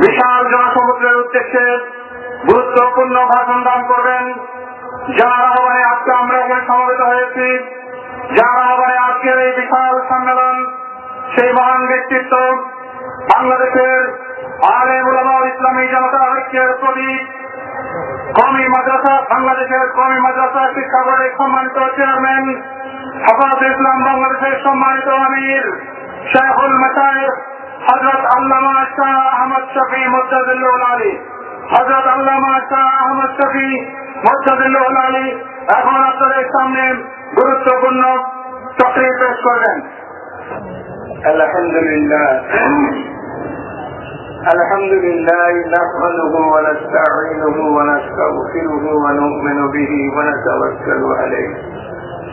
বিশাল জনসমুদ্রের উদ্দেশ্যে গুরুত্বপূর্ণ ভাষণ দান করবেন। যার আহ্বানে আজকে আমরা এখানে সমবেত হয়েছি। যার আহ্বানে আজকের এই বিশাল সম্মেলন, সেই মহান ব্যক্তিত্ব বাংলাদেশের আলে মুলামাল ইসলামী জনতা ঐক্যের প্রতীক কমি মাদ্রাসা, বাংলাদেশের কমি মাদ্রাসা শিক্ষা বোর্ডের সম্মানিত চেয়ারম্যান হফাজ ইসলাম বাংলাদেশের সম্মানিত আমির শেখুল মাসায়েফ হজরত আল্লামা শাহ আহমদ শফি মোজাদুল্লাহ আলী হজরত আল্লামা শাহ আহমদ শফি মোজাদুল্লাহ আলী এখন আপনাদের সামনে গুরুত্বপূর্ণ চক্রি পেশ করবেন الحمد لله الحمد لله نحمده ونستعينه ونستغفره ونؤمن به ونتوكل عليه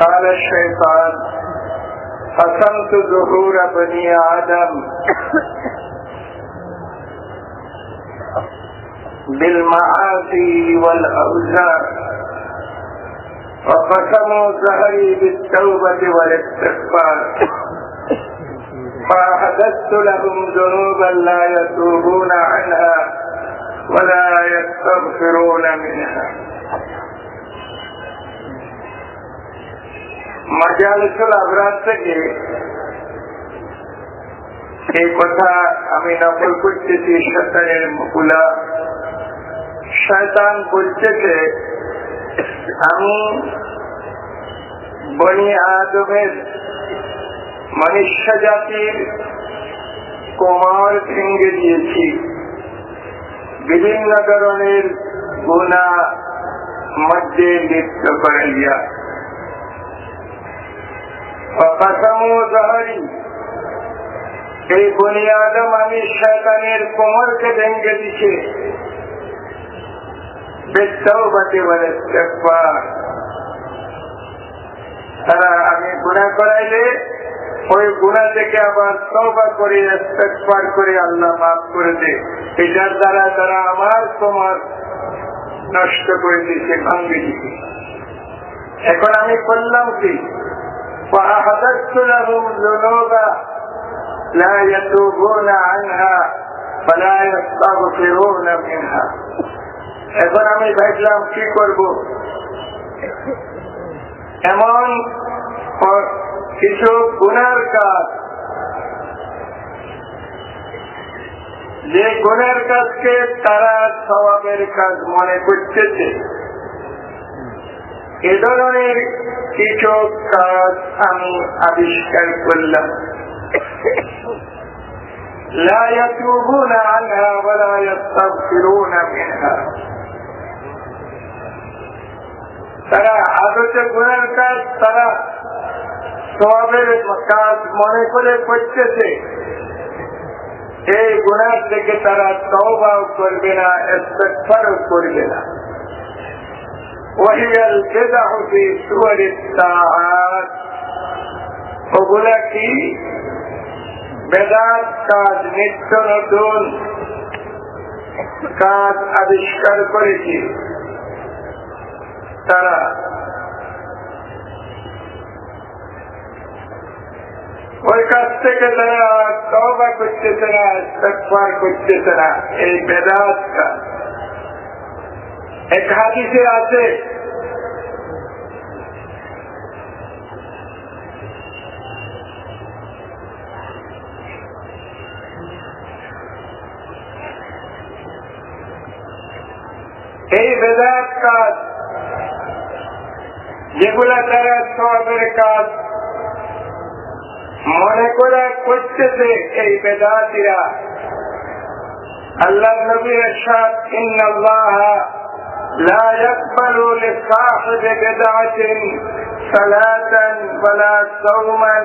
قال الشيطان قسمت ظهور بني آدم بالمعاصي والأوزار وقسموا زهري بالتوبة والاستغفار. فأحدثت لهم ذنوبا لا يتوبون عنها ولا يستغفرون منها. মজালিসুল আবরাত থেকে এই কথা আমি নকল করতেছি শয়তানের মুকুলা। শয়তান বলতেছে, আমি বনি আদমের মনুষ্য জাতির কোমর ভেঙে দিয়েছি। বিভিন্ন ধরনের গুণা মধ্যে লিপ্ত করাইয়া এই বনি আদম আমি শয়তানের কোমরকে ভেঙে দিছে بالتوبة والاستغفار তারা আমি গুণা করাইলে ওই গুণা থেকে আবার তবা করে ইস্তেকবার করে আল্লাহ মাফ করে দে এটার দ্বারা তারা আমার তোমার নষ্ট করে দিয়েছে ভাঙ্গে দিছে এখন আমি করলাম কি فأحدثت لهم ذنوبا لا يتوبون عنها فلا يستغفرون منها এখন আমি ভাবলাম কি করব এমন কিছু গুণার কাজ যে গুণের কাজকে তারা স্বভাবের কাজ মনে করতেছে এ ধরনের কিছু কাজ আমি আবিষ্কার করলাম لا يتوبون عنها ولا يستغفرون منها তারা আদর্শ গুণের কাজ তারা সবের কাজ মনে করে করতেছে এই গুণার থেকে তারা তবাও করবে না ইস্তেকবারও করবে না وهي البدع في سور الساعات ওগুলা কি বেদাত কাজ নিত্য নতুন কাজ আবিষ্কার করেছি তারা ওই কাজ থেকে তারা তবা করতেছে না ইস্তেকবার করতেছে না এই বেদাত কাজ এক হাদিসে আছে, এই বেদাত কাজ, যেগুলা তারা সবের কাজ, মনে করে করতেছে এই বেদাতিরা। আল্লাহ নবীর সাথ ইন্নাল্লাহ لا يقبل لصاحب بدعة صلاة ولا صوما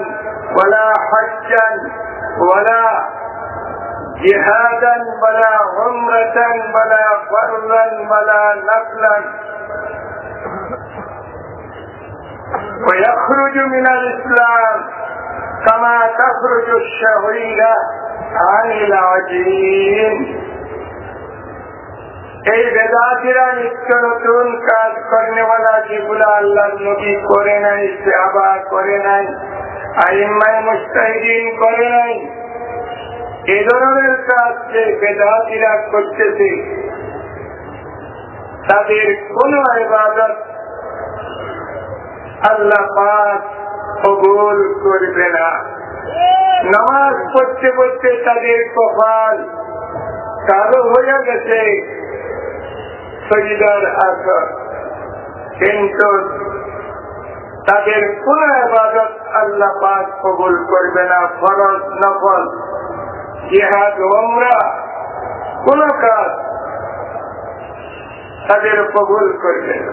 ولا حجا ولا جهادا ولا عمرة ولا فرضا ولا نفلا ويخرج من الإسلام كما تخرج الشهيدة عن العجين. এই বেদাতিরা নিত্য নতুন কাজ করেনেওয়ালা যেগুলো আল্লাহ নবী করে নাই সেবা করে নাই আইম্মাই মুস্তাহিদিন করে নাই এ ধরনের কাজ যে বেদাতিরা করতেছে তাদের কোন ইবাদত আল্লাহ পাক কবুল করবে না নামাজ পড়তে পড়তে তাদের কপাল কালো হয়ে গেছে। সজিদার আসর কিন্তু তাদের কোন আবাদত আল্লাহ পাক কবুল করবে না, ফরজ নফল, জিহাদ ওমরা কোন কাজ তাদের কবুল করবে না।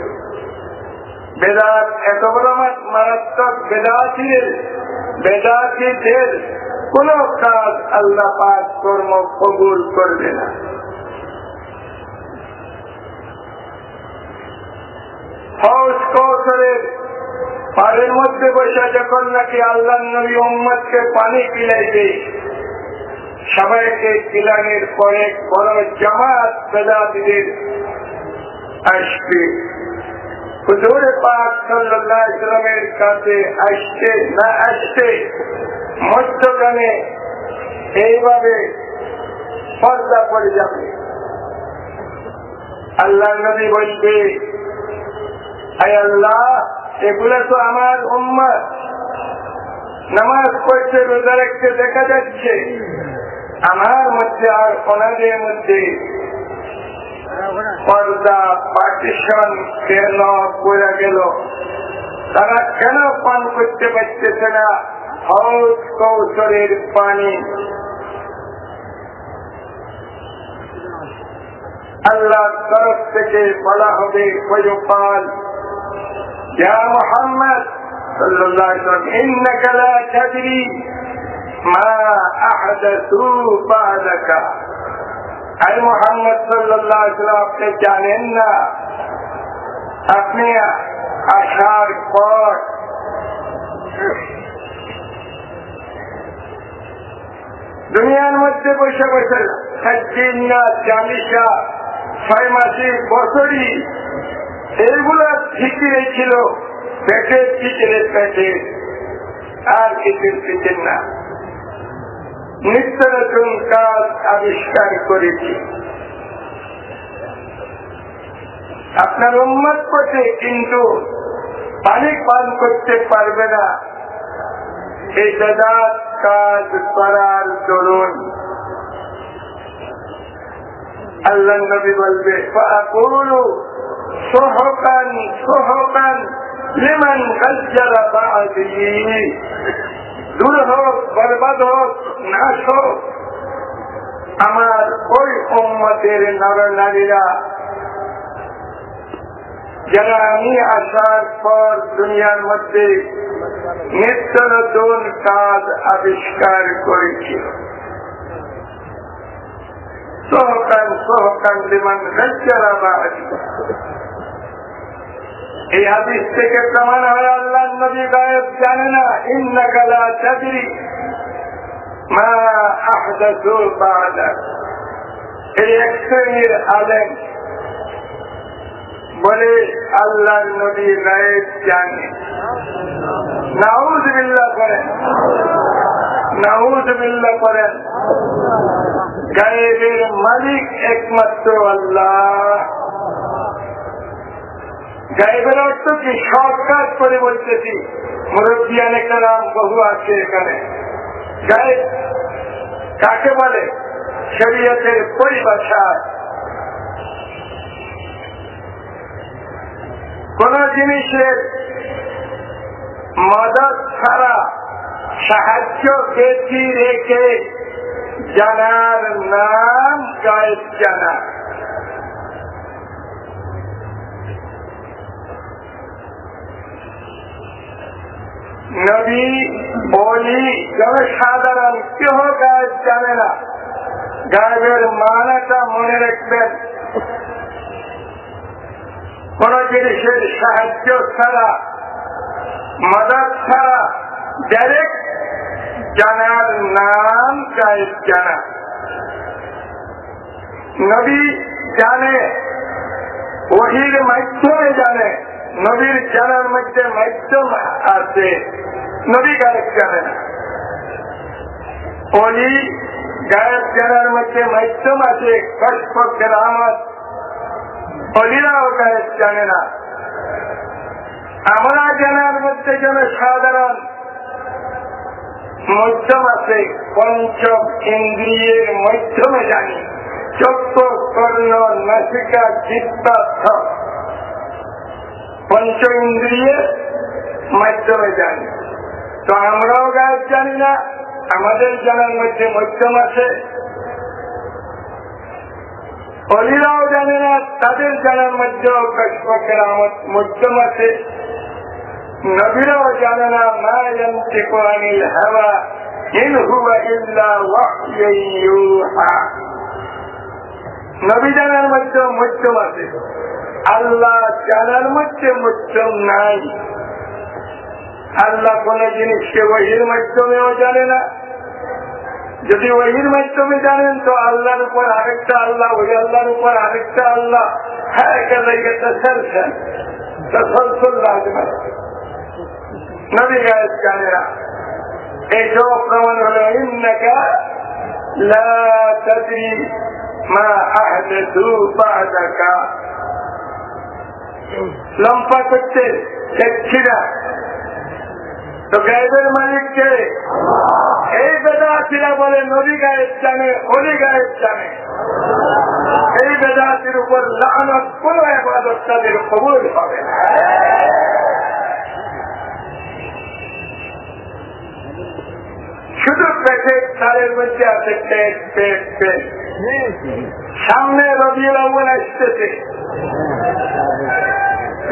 বেদাত এত বড় মারাত্মক বেদাতির, বেদাতিদের কোন কাজ আল্লাহ পাক কর্ম কবুল করবে না। হজ কৌশলের পাড়ের মধ্যে বসে যখন নাকি আল্লাহ নবী মোহাম্মদকে পানি পিলাইবে, সবাইকে পিলানের পরে বড় জামাত বেদাতিদের আসবে। হুজুর পাক সাল্লাহ ইসলামের কাছে আসছে না আসছে, মধ্যখানে এইভাবে পর্দা পড়ে যাবে। আল্লাহ নবী বলবে আল্লাহ, এগুলো তো আমার উম্মত। নামাজ পড়ছে রোজা রাখতে দেখা যাচ্ছে। আমার মধ্যে আর ওনাদের মধ্যে পর্দা পার্টিশন কেন করে গেল। তারা কেন পান করতে পারতেছে না? হজ কৌশলের পানি। আল্লাহ তরফ থেকে বলা হবে কয়পাল يا محمد صلى الله عليه وسلم إنك لا تدري ما أحدثوا بعدك আই মোহাম্মদ সাল্লাহ আপনি জানেন না আপনি আসার পর দুনিয়ার মধ্যে বসে বসে একদিন না চালিশা ছয় মাসে বছরই ঠিকই ছিল পেটের আর কিছুর না। নিত্য নতুন কাজ আবিষ্কার করেছি। আপনার উন্মত করছে কিন্তু পানি পান করতে পারবে না। এই বেদাত কাজ করার দরুন। আল্লাহ নবী বলবে সোহকান সোহকান লিমান গজ্জারা বাদি দূর হোক বরবাদ হোক নাশ হোক আমার ওই উম্মতের নর নারীরা যারা আমি আসার পর দুনিয়ার মধ্যে নিত্য নতুন কাজ আবিষ্কার করেছিল সহকান সহকান বিমান গজ্জারা বাদি এই হাদিস থেকে প্রমাণ হয়, আল্লাহ নবী গায়ব জানে না ইন্নাকালা চাকরি এই এক শ্রেণির আলেম বলে আল্লাহ নবী গায়েব জানে। নাউজ বিল্লা করেন। নাউজ বিল্লা করেন। গায়েবের মালিক একমাত্র আল্লাহ। গায়েবের অর্থ কি? সব কাজ করে বলতেছি মুরব্বিয়ান একটা নাম বহু আছে এখানে। গায়েব কাকে বলে? শরীয়তের পরিভাষায় কোন জিনিসের মদত ছাড়া সাহায্য বেশি রেখে? জানার নাম গায়েব জানা নবী, বলি সাধারণ কেহ গাছ জানে না। গায়েবের মানাটা মনে রাখবেন। কোন জিনিসের সাহায্য ছাড়া, মদত ছাড়া ডাইরেক্ট জানার নাম গায়েব জানা। নবী জানে, ওহির মাধ্যমে জানে। নবীর জানার মধ্যে মাধ্যম আছে। নবী গায়ক জানে না অলি গায়ক জানার মধ্যে মাধ্যম আছে কষ্ট কেরামত অলিরাও গায়ক জানে না। আমরা জানার মধ্যে যেন সাধারণ মধ্যম আছে, পঞ্চম ইন্দ্রিয়ের মাধ্যমে জানি। চক্ষু, কর্ণ, নাসিকা চিত্তার্থ পঞ্চ ইন্দ্রিয়ের মাধ্যমে জানি। তো আমরাও গাছ জানি না, আমাদের জানার মধ্যে মধ্যম আছে। অলিরাও জানে না, তাদের জানার মধ্যেও কষ্পকের মধ্যম আছে। নবীরাও জানে না, মা হাওয়া, ইন নবী জানার মধ্যে মধ্যম আছে। আল্লাহ জানার মধ্যে মধ্যম নাই আল্লাহ কোন জিনিসকে ওহির মাধ্যমেও জানে না যদি ওহির মাধ্যমে জানেন তো আল্লাহর উপর আরেকটা আল্লাহ ওই আল্লাহর উপর আরেকটা আল্লাহ হ্যাঁ জায়গা তসলসল তসলসল লাগবে নবী গায়েব জানে না এইসব প্রমাণ হলো ইন্নাকা লা তাদরি মা আহদাথু বাদাকা লম্পা করতে দেখছি তো গায়েবের মালিককে এই বেদাতিরা বলে নদী গায়েব জানে, অলি গায়েব জানে। এই বেদাতির উপর লানত কোন আবাদত তাদের কবুল হবে না। শুধু পেটে তারের মধ্যে আছে পেট পেট পেট। সামনে রবিউল আউ্বাল আসতেছে।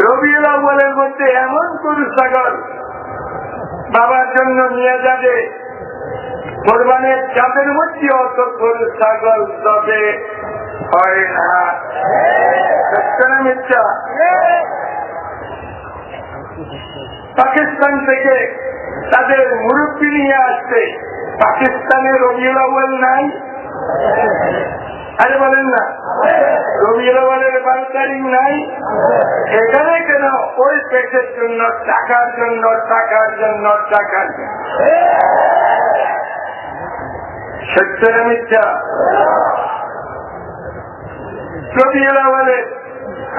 রবিউল আউ্বালের মধ্যে এমন গরু ছাগল বাবার জন্য নিয়ে যাবে, কোরবানের চাঁদের মধ্যে অত গরু ছাগল তবে হয় না। মিথ্যা। পাকিস্তান থেকে তাদের মুরব্বী নিয়ে আসছে। পাকিস্তানের রবিউল আউ্বাল নাই? আরে বলেন না। রবিউল আউ্বালের বারো নাই? এখানে কেন? ওই পেটের জন্য, টাকার জন্য টাকার জন্য টাকার জন্য। সত্য না মিথ্যা। রবিউল আউ্বালের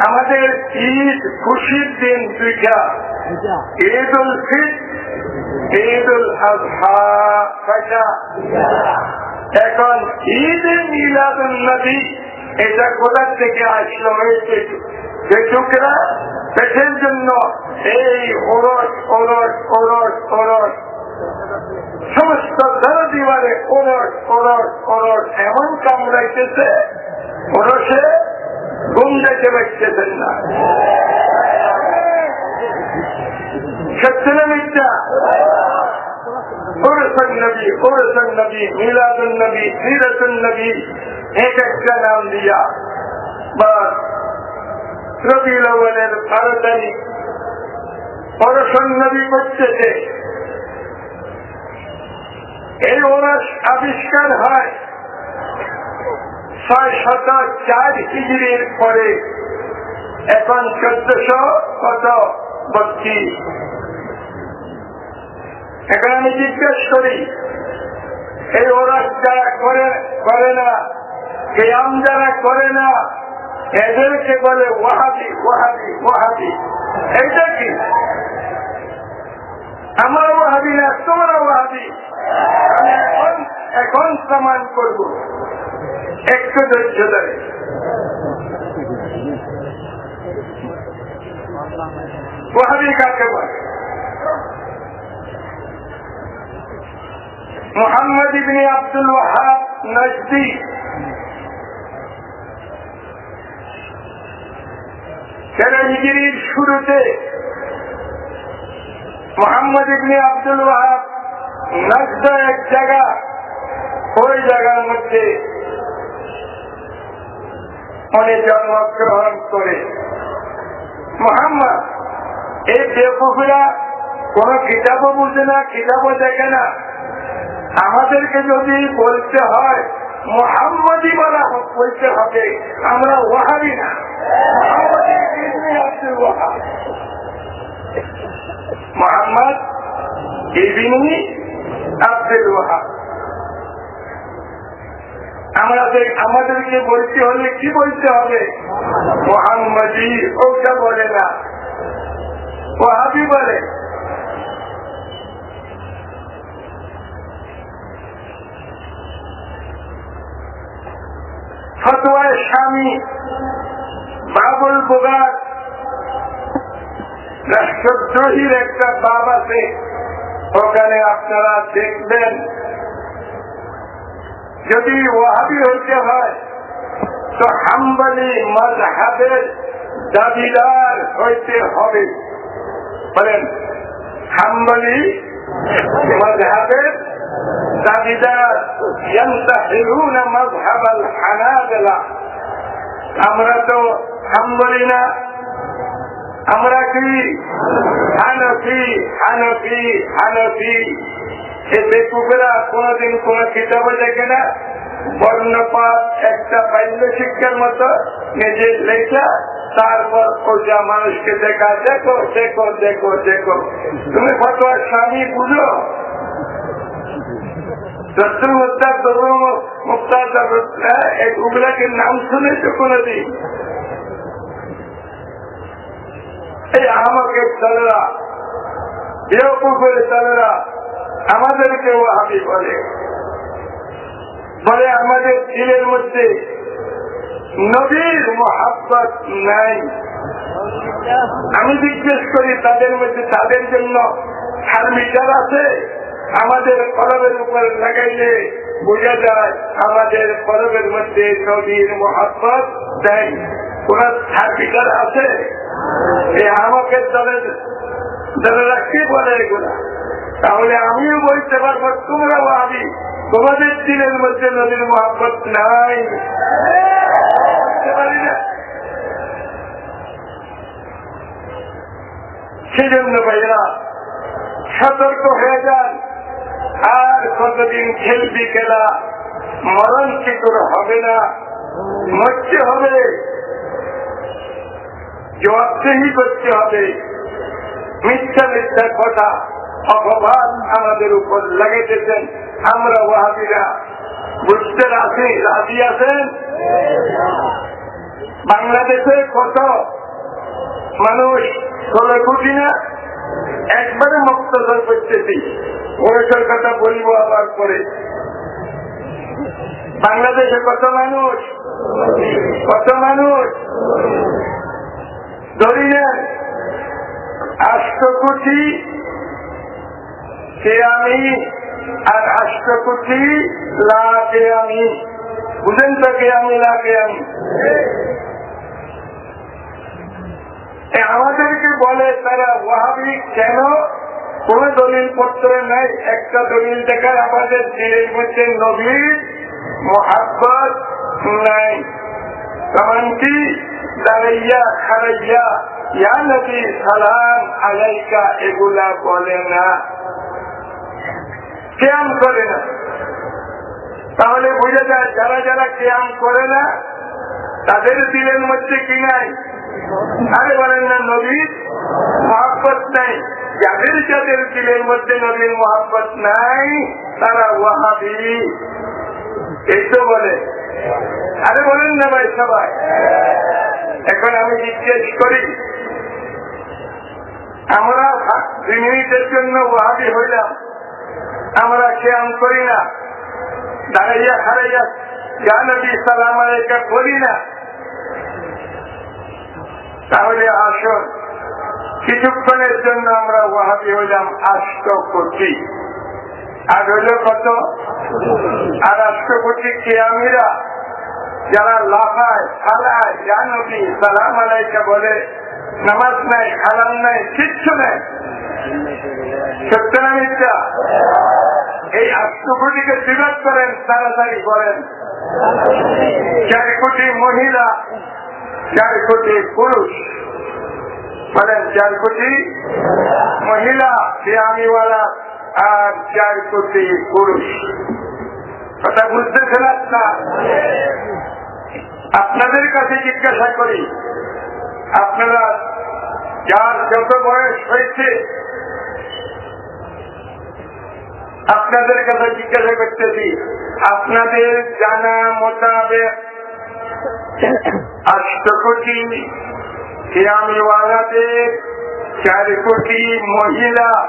আমাদের ঈদ, খুশির দিন দুইটা। ঈদ উল ফিত এখন ঈদ মিলাদুল নবী, এটা কোথার থেকে আসলো হয়েছে? পেটুকরা পেটের জন্য এই ওরস ওরস ওরস ওরস। সমস্ত দরদি বলে ওরস ওরস ওরস এমন কামড়াইতেছে, ওরসে ঘুম যেতে পারতেছেন না। নাম দিয়া বারো তারিখ ওরসন করতেছে এই ওরস আবিষ্কার হয় ছয় শত চার হিজড়ির পরে এখন চোদ্দশো কত বত্রিশ এখন আমি জিজ্ঞেস করি, এই ওরাস যারা করে করে না, কেয়াম যারা করে না, এদেরকে বলে ওয়াহাবি ওয়াহাবি ওয়াহাবি। এইটা কি? আমরা ওয়াহাবি না, তোমরা ওয়াহাবি। আমি এখন এখন প্রমাণ করব। একটু ধৈর্য ধরে। ওয়াহাবি কাকে বলে? মোহাম্মদ ইবনে আব্দুল ওয়াহাব নজদি। তেরো শুরুতে মোহাম্মদ ইবনি আব্দুল ওয়াহাব নজদ এক জায়গা, ওই জায়গার মধ্যে উনি জন্মগ্রহণ করে। মোহাম্মদ এই বেকুফিরা কোন কিতাবও বুঝে না, কিতাবও দেখে না। আমাদেরকে যদি বলতে হয় মোহাম্মদই বলা বলতে হবে, আমরা ওয়াহাবি না। মোহাম্মদ ইবিনি আব্দুল ওয়াহাব। আমাদের, আমাদেরকে বলতে হলে কি বলতে হবে? মোহাম্মদি ওটা বলে না। ওহাবি বলে। ফতোয়ার স্বামী বাবুল বোগার। রাষ্ট্রদ্রোহীর একটা বাব আছে। ওখানে আপনারা দেখবেন। যদি ওয়াহাবি হইতে হয়, তো হাম্বালি মজহাবের দাবিদার হইতে হবে। বলেন, হাম্বালি মজহাবের দাবিদার ينتحلون مذهب الحنابلة আমরা তো হাম্বলি না আমরা কি হানফি হানফি হানফি এই বেকুবেরা কোনদিন কোন কিতাবে দেখে না বর্ণপাত একটা বাল্য শিক্ষার মতো নিজে লেখা তারপর ওটা মানুষকে দেখা দেখো দেখো দেখো দেখো তুমি ফটোয়ার স্বামী বুঝো শত্রু মুক্তা তরু মুক্তা এগুলাকে নাম এই আমাকে ওহাবি বলে। বলে আমাদের দিলের মধ্যে নবীর মহাব্বত নাই। আমি জিজ্ঞেস করি, তাদের মধ্যে তাদের জন্য থার্মিটার আছে? আমাদের কলবের উপর লাগাইলে বোঝা যায় আমাদের কলবের মধ্যে নবীর মহাব্বত দেয় কোন থার্মিটার আছে? এই আমাকে দলের দলেরা কি বলে এগুলা। তাহলে আমিও বলতে পারব, তোমরাও আমি। তোমাদের দিনের মধ্যে নদীর মহাব্বত নাই। সেজন্য ভাইরা সতর্ক হয়ে যান। আর কতদিন খেলবি খেলা? মরণ চিকুর হবে না? মরতে হবে। জবাবদেহি করতে হবে। মিথ্যা মিথ্যা কথা, অপবাদ আমাদের উপর লাগাইতেছেন আমরা ওয়াহাবিরা। বুঝতে রাজি? রাজি আছেন? বাংলাদেশে কত মানুষ ষোলো কোটি না? একবারে মুক্তদল করতেছি ওইটার কথা বলব আবার পরে। বাংলাদেশে কত মানুষ? কত মানুষ? ধরি নেন আষ্ট কে আমি আর আষ্ট কোটি লাকে আমি। বুঝেন তো কে আমি লাকে আমি? আমাদেরকে বলে, তারা ওয়াহাবি কেন? কোন দলিল পত্র নাই। একটা দলিল দেখার আমাদের দিলের মধ্যে নবীর মহাব্বত নাই। এমনকি দাঁড়াইয়া খারাইয়া ইয়া নবী, সালাম আলাইকা এগুলা বলে না। কেয়াম করে না। তাহলে বুঝে যায়, যারা যারা কেয়াম করে না, তাদের দিলের মধ্যে কি নাই? আরে বলেন না নবীর মহাব্বত নাই। যাদের যাদের দিলের মধ্যে নবীর মহাব্বত নাই, তারা ওয়াহাবি। এই তো বলে। আরে বলেন না ভাই সবাই। এখন আমি জিজ্ঞেস করি, আমরা দুই মিনিটের জন্য ওয়াহাবি হইলাম, আমরা কেয়াম করি না। দাঁড়াইয়া খারাইয়া জানবি সালাম আলাইকা করি না। তাহলে আসুন। কিছুক্ষণের জন্য আমরা ওয়াহাবি হইলাম আষ্ট কোটি আর হইল কত? আর আষ্ট কোটি কেয়ামিরা যারা লাফায়, ফালায় জানবি সালাম আলাইকা বলে, নামাজ নাই খালাম নাই, কিচ্ছু নাই। সত্য না মিথ্যা? এই আত্মকটিকে বিরোধ করেন, তাড়াতাড়ি করেন। চার কোটি মহিলা চার কোটি পুরুষ। বলেন চার কোটি মহিলা সিয়ামিওয়ালা আর চার কোটি পুরুষ। কথা বুঝতেছেন না? আপনাদের কাছে জিজ্ঞাসা করি, আপনারা যার যত বয়স হয়েছে, আপনাদের কাছে জিজ্ঞাসা করতেছি, আপনাদের জানা মোতাবেক আষ্ট কোটি কেয়ামিওয়ালাদের চার কোটি মহিলা।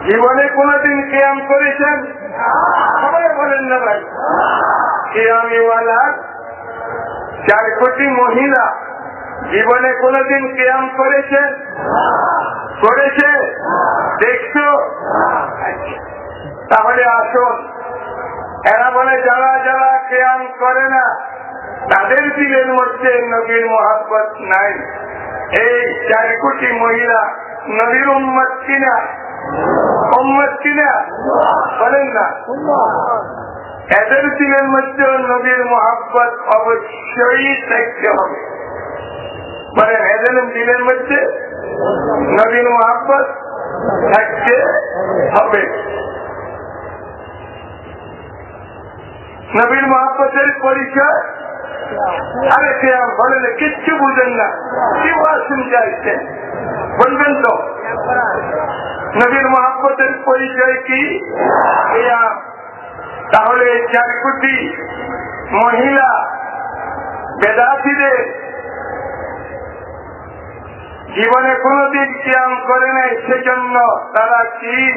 জীবনে কোনদিন কেয়াম করেছেন? সবাই বলেন না ভাই। কেয়ামিওয়ালা চার কোটি মহিলা। জীবনে কোনদিন কেয়াম করেছে করেছে? দেখছ? তাহলে আসুন। এরা বলে, যারা যারা কেয়াম করে না তাদের দিলের মধ্যে নবীর মহাব্বত নাই। এই চার কোটি মহিলা নবীর উম্মত কিনা? উম্মত কিনা? বলেন না। এদের দিলের মধ্যে নবীর মহাব্বত অবশ্যই থাকতে হবে। বলেন, এদের দিলের মধ্যে নবীর মহাব্বত থাকতে হবে। নবীর মহাব্বতের পরিচয় আরে বলেন কিচ্ছু বুঝেন না। কি বলবেন তো। নবীর পরিচয় কি? তাহলে চার কোটি মহিলা বেদাতিদের জীবনে কোনদিন কিয়াম করে নাই, সেজন্য তারা কি?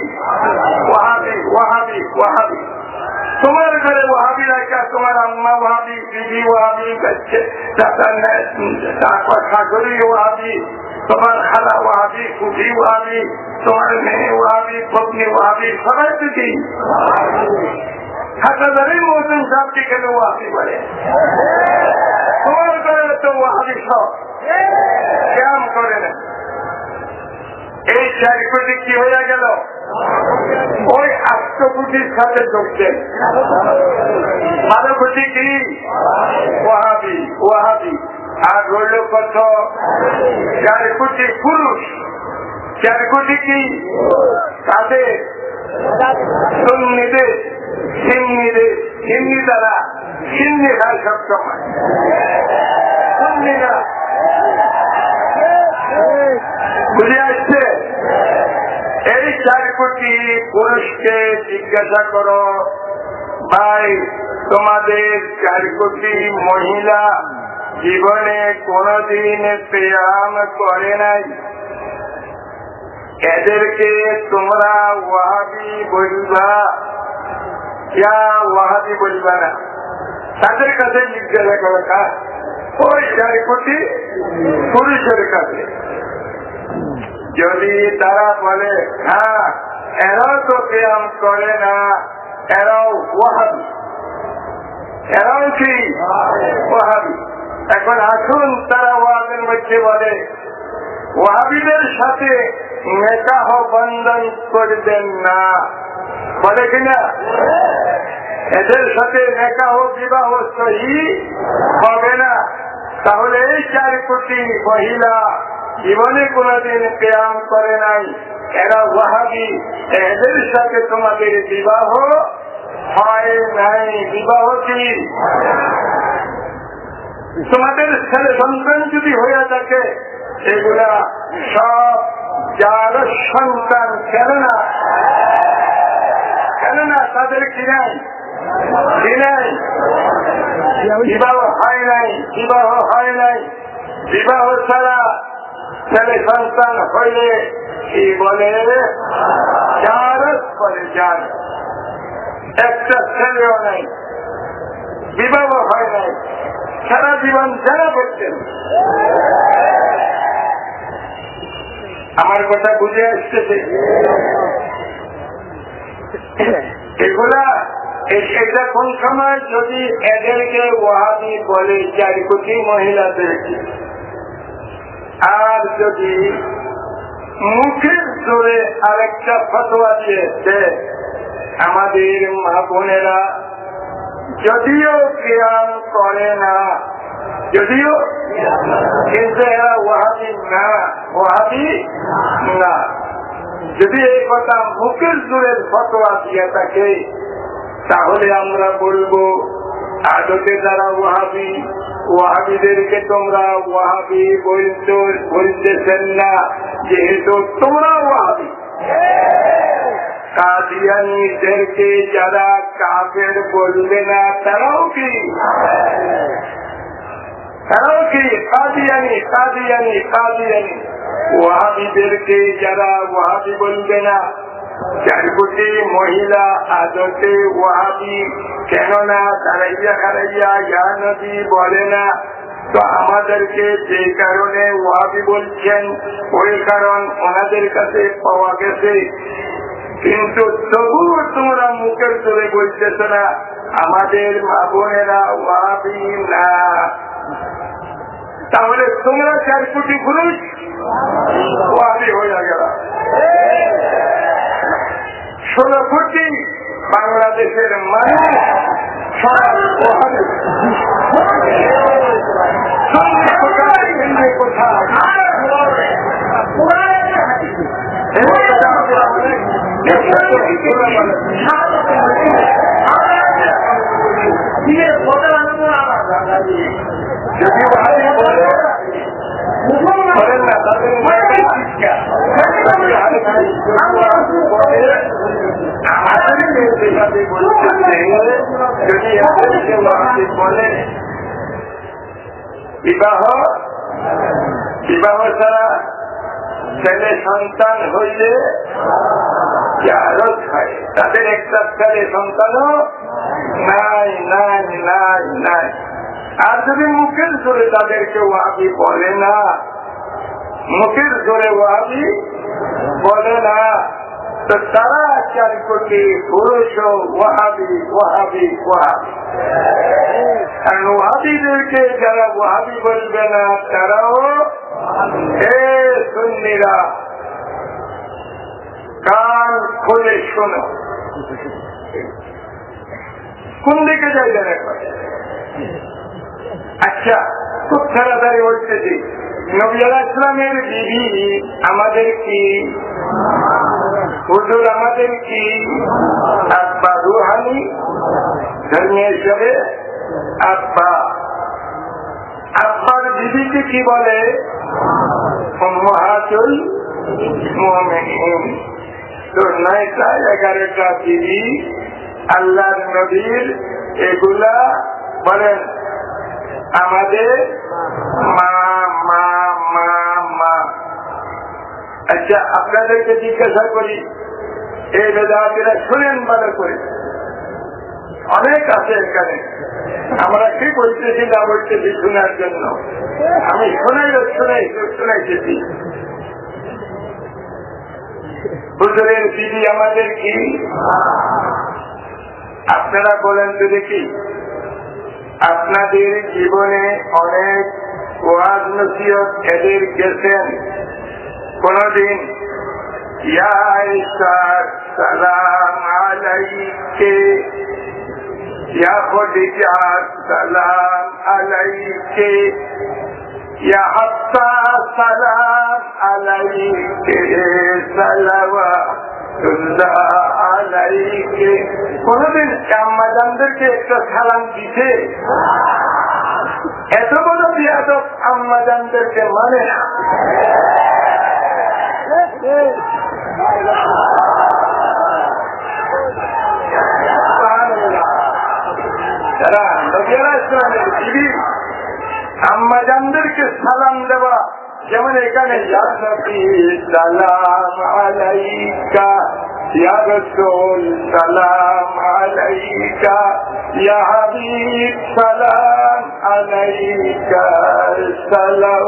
তোমার ঘরে ওয়াহাবি রাখা তোমার আম্মা ওয়াহাবি দিদি ওয়াহাবি করছে ঠাকুরি ওয়াহাবি, তোমার খালা ওয়াহাবি কুটি ওয়াহাবি, তোমার মেয়ে ওয়াহাবি, পত্নী ওয়াহাবি, সবাই তো কি হাজারের মৌসুম সাহকে কেন ওয়াহাবি বলে? তোমার ঘরে তো ওয়াহাবি সব। ক্যাম করে না। এই চার কোটি কি হয়ে গেল? ওই আত্মকুটির সাথে ঢুকছেন বারো কি? ওয়াহাবি ওয়াহাবি। আর রইল কত? চার কোটি পুরুষ। চার কোটি কি? তাদের। সুন্নিদের। সিন্নিদের। সিন্নি দ্বারা সিন্নি খায় সবসময় সুন্নিরা। বুঝে আসছে। এই চার কোটি পুরুষকে জিজ্ঞাসা করো, ভাই, তোমাদের চার কোটি মহিলা জীবনে কোনদিন প্রেম করে নাই? এদেরকে তোমরা ওয়াহাবি বলবা? ইয়া ওয়াহাবি বলবা না। তাদের কাছে জিজ্ঞাসা করো কা? ওই চার কোটি পুরুষের কাছে। যদি তারা বলে হ্যাঁ এরাও তো ব্যায়াম করে না, এরাও ওয়াহাবি। এরাও কি? ওয়াহাবি। এখন আসুন তারা ওয়াহাবের মধ্যে বলে, ওয়াহাবিদের সাথে নেকাহ বন্ধন করবেন না। বলে কিনা? এদের সাথে নেকাহ বিবাহ সহি হবে না। তাহলে এই চার কোটি মহিলা জীবনে কোনদিন ব্যায়াম করে নাই। এরা ওয়াহাবি। এদের সাথে তোমাদের বিবাহ হয় নাই। বিবাহ কি? তোমাদের ছেলে সন্তান যদি হয়ে থাকে এগুলা সব যার সন্তান। কেননা কেননা তাদের কি নাই? বিবাহ হয় নাই। বিবাহ হয় নাই। বিবাহ ছাড়া ছেলে সন্তান হইলে কি বলে? জারস বলে জার একটা ছেলেও নাই, বিবাহ হয় নাই, সারা জীবন যারা করছেন আমার কথা বুঝে আসতেছে? এগুলা এটা কোন সময় যদি এদেরকে ওয়াহাবি বলে চার কোটি মহিলাদেরকে আর যদি মুখের জোরে আরেকটা ফতোয়া দিয়েছে, আমাদের মা বোনেরা, যদিও জ্ঞান করে না, যদিও কিন্তু এরা ওয়াহাবি না ওয়াহাবি না, যদি এই কথা মুখের জোরের ফতোয়া দিয়ে থাকে, তাহলে আমরা বলব আদতে যারা ওয়াহাবি, ওয়াহাবিদেরকে তোমরা ওয়াহাবি বলতে, বলতেছেন না, যেহেতু তোমরা ওয়াহাবি। কাদিয়ানিদেরকে যারা কাফের বলবে না, তারাও কি? তারাও কি? কাদিয়ানি কাদিয়ানি কাদিয়ানি। ওয়াহাবিদেরকে যারা ওয়াহাবি বলবে না চার মহিলা আদতে ওয়াহাবি, কেননা দাঁড়াইয়া খারাইয়া ইয়া নদী বলে না। তো আমাদেরকে যে কারণে ওয়াহাবি বলছেন, ওই কারণ ওনাদের কাছে পাওয়া গেছে। কিন্তু তবুও তোমরা মুখের চলে বলতেছ না, আমাদের মা বোনেরা ওয়াহাবি না। তাহলে তোমরা চার কোটি পুরুষ? ওয়াহাবি হয়ে গেল। ষোলো কোটি বাংলাদেশের মানুষ যদি ওয়াহাবি বলে বলেন না তাদের আমাদের বলতেছে যদি এদেরকে ওয়াহাবি বলে বিবাহ বিবাহ ছাড়া ছেলে সন্তান হইলে তাদের একটা ছেলে সন্তানও নাই নাই নাই নাই। আর যদি মুখের জোরে তাদেরকে ওয়াবি বলে না, মুখের জোরে ওয়াবি বলে না, তো তারা চার কোটি পুরুষ ওয়াহাবি ওয়াহাবি ওয়াহাবি। কারণ যারা ওয়াহাবি বলবে না, তারাও সুন্নিরা। কান খুলে শোনো। কোন দিকে যাইবেন এখন আচ্ছা খুব তাড়াতাড়ি বলতেছি নবী ইসলামের বিবি আমাদের কি? হুজুর আমাদের কি? আব্বা রুহানি, ধর্মীয় হিসাবে আব্বা। আব্বার বিবিকে কি বলে? মহাচল তো নয়টা, এগারোটা বিবি আল্লাহর নবীর এগুলা বলেন। আমাদের মা মা মা মা। আচ্ছা আপনাদেরকে জিজ্ঞাসা করি, এই বেদাতিরা শুনেন ভালো করে। অনেক আছে এখানে। আমরা কি বলতেছি না বলতেছি শোনার জন্য? আমি শোনাই শোনাই, শোনাইতেছি। হুজুরের দিদি আমাদের কি? আপনারা বলেন তো দেখি। আপনাদের জীবনে অনেক ওয়াজ নসিহত এদের গেছেন। কোনদিন সালাম আলাইকে, ইয়া খদিজা সালাম আলাইকে, ইয়া হাফসা সালাম আলাইকে সালাওয়া কোনদিন আম্মাজানদেরকে একটা সালাম দিছে এত বড় বিয়াদব আম্মাজানদেরকে মানে না। তারা নবিয়ারা আম্মাজানদেরকে সালাম দেওয়া যেমন এখানে সালাম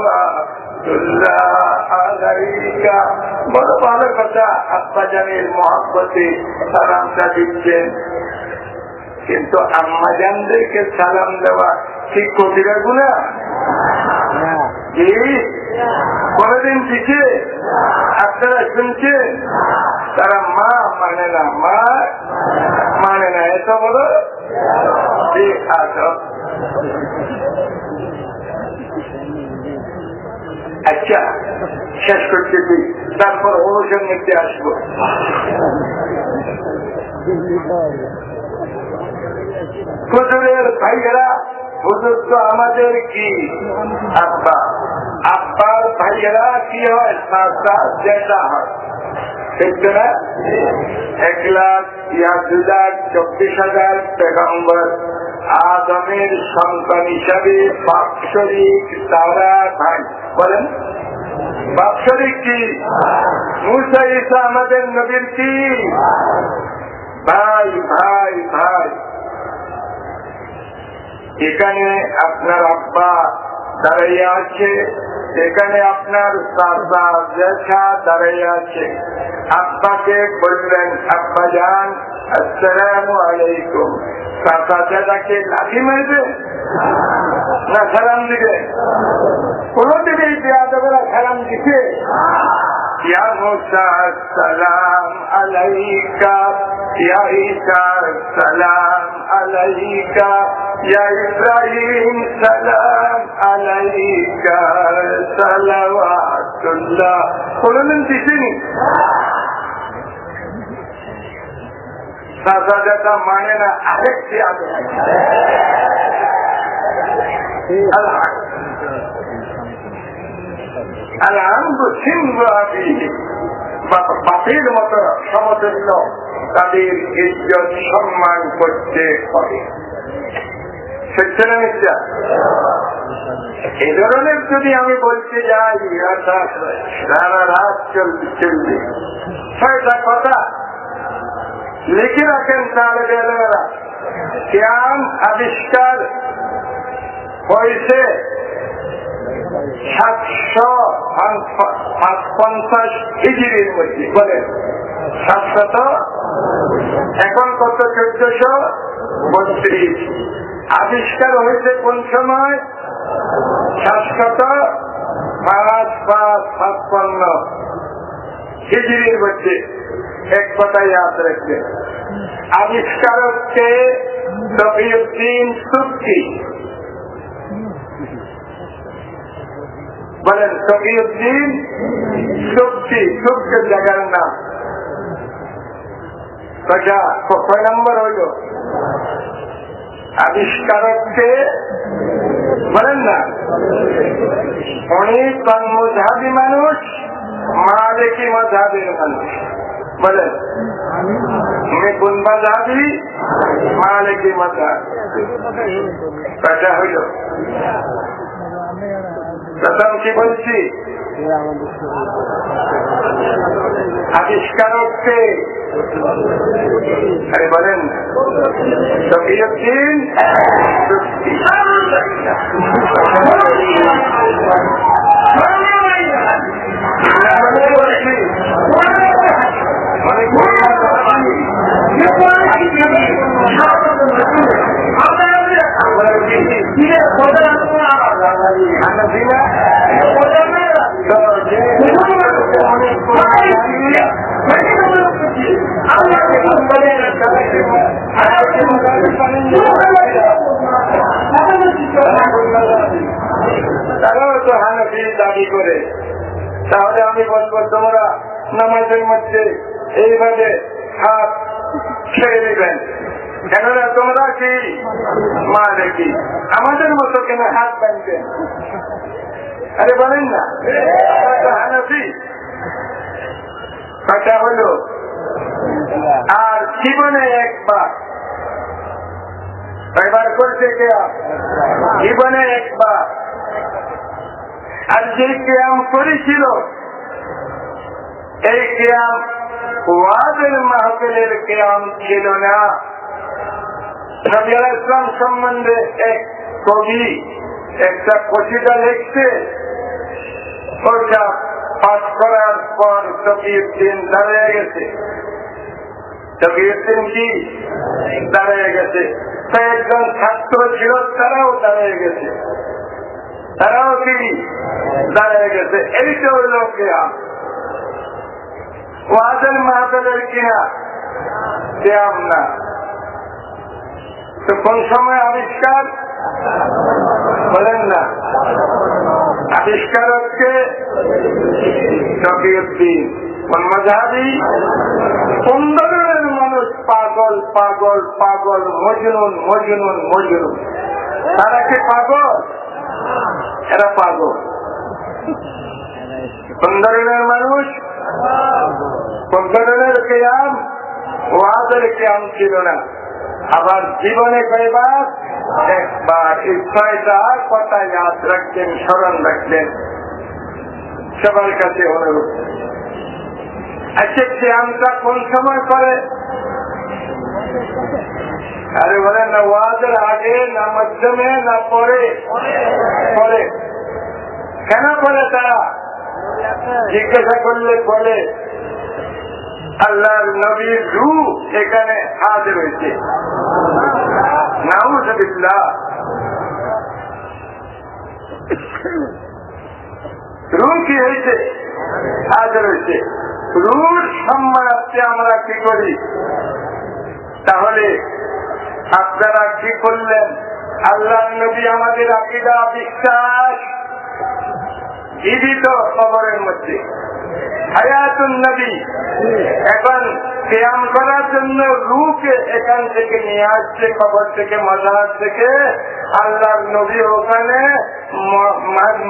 বড় ভালো কথা, আব্বা জানের মহাব্বতে সালামটা দিচ্ছেন। কিন্তু আম্মাজানদেরকে সালাম দেওয়া ঠিক কবিরা কোনদিন দিছে আপনারা শুনছেন? তারা মা মানে না মা মানে না, এত বলো আচ্ছা। শেষ করতেছি তারপর অনুসঙ্গিতে আসব। হুজুরের ভাইয়েরা হুজুর আমাদের কি? আব্বা। আব্বার ভাইয়েরা কি হয়? সাতটা যেটা হয়। না? এক লাখ, ইয়া দু চব্বিশ হাজার পেগম্বর আদমের সন্তান হিসাবে বাৎসরিক তারা ভাই। বলেন। বাৎসরিক কি? মুসা আমাদের নবীর কি? ভাই ভাই ভাই। এখানে আপনার আব্বা দাঁড়াইয়া আছে এখানে আপনার চাচা জেঠা দাঁড়াইয়া আছে। আব্বাকে বললেন আব্বা যান আসসালাম আলাইকুম। চাচা জেঠাকে লাঠি মারবে না সালাম দিবে? কোনদিকে বেয়াদবেরা সালাম দিছে يا موسى السلام عليك يا عيسى السلام عليك يا إبراهيم سلام عليك صلوات الله قولوا দিছেনি সাজা যেটা মানে না আরেকটি আগে বাপের মতো সমতুল্য তাদের ইজ্জত সম্মান করতে হবে। ধরনের যদি আমি বলতে যাই সারা রাত চলবে চলবে। ছয়টা কথা লিখে রাখেন তাহলে আবিষ্কার হয়েছে। সাতশো পঞ্চাশ মধ্যে বলেন সাতশত, এখন কত, চোদ্দশো বত্রিশ। আবিষ্কার হয়েছে কোন সময়? সাতশত পাঁচ পাঁচ ছাপ্পান্ন হিজিরির মধ্যে এক কথাই ইয়াদ রাখবে আবিষ্কারককে রবিউদ্দিন সুক্তি বলেন সকিউদ্দিন শক্তি শক্তির জায়গার নাম। কয় নম্বর হইল? আবিষ্কারককে বলেন না। অনেক মজাবি মানুষ, মালিকি মজাবির মানুষ। বলেন, উনি কোন মজাবি? মালিকি মজাব। কয়টা হইল। প্রথম কি বলছি আবিষ্কারককে আরে বলেন শফিউদ্দিন তারাও তো হানাফি দাবি করে তাহলে আমি বলব তোমরা নামাজের মধ্যে, এইভাবে হাত ছেড়ে দিবেন। কেননা তোমরা কি? মা দেখি আমাদের মতো কেন হাত বাঁধবেন? আরে বলেন না। হানাফি। কথা হলো, আর জীবনে একবার একবার করছে কে? জীবনে একবার। আর যে ক্যাম করেছিল, এই ক্যাম ওয়াদের মাহফিলের ক্যাম ছিল না। নবিয়াল ইসলাম সম্বন্ধে এক কবি, একটা কচিটা লিখছে। পাঠ করার পর তকিউদ্দিন দাঁড়িয়ে গেছে। তকিউদ্দিন কি? দাঁড়িয়ে গেছে। একজন ছাত্র ছিল, তারাও দাঁড়িয়ে গেছে। তারাও কি? দাঁড়িয়ে গেছে। এইটা হইল কেয়া। ওয়াদের মাহাতের কেয়া। কেয়াম না। তো কোন সময় আবিষ্কার? বলেন না। আবিষ্কার হচ্ছে কোন মানুষ পাগল পাগল পাগল, মজনুন মজনুন মজনুন। তারা কি পাগল? এরা পাগল। কোন ধরনের মানুষ? কোন ধরনের কেয়াম ওয়াদের কেয়াম ছিল না। আবার জীবনে কয়বার? একবার। এই ছয়টা কথা ইয়াদ রাখতেন স্মরণ রাখতেন সবার কাছে অনুরোধ। আচ্ছা ক্যাম্পটা কোন সময় করে? আরে বলে না, ওয়াজের আগে না মাধ্যমে না পরে? পরে। কেন বলে তারা? জিজ্ঞাসা করলে বলে। আল্লাহর নবীর রু এখানে রয়েছে। নাউজবিল্লাহ রু কি হয়েছে? আজ রয়েছে। রুর সম্মানার্থে আমরা কি করি? তাহলে আপনারা কি করলেন? আল্লাহ নবী আমাদের আকিদা, বিশ্বাস, জীবিত খবরের মধ্যে। হায়াতুন নবী। ব্যায়াম করার জন্য রুকে এখান থেকে নিয়ে আসছে খবর থেকে মজার থেকে। আল্লাহ নবী ওখানে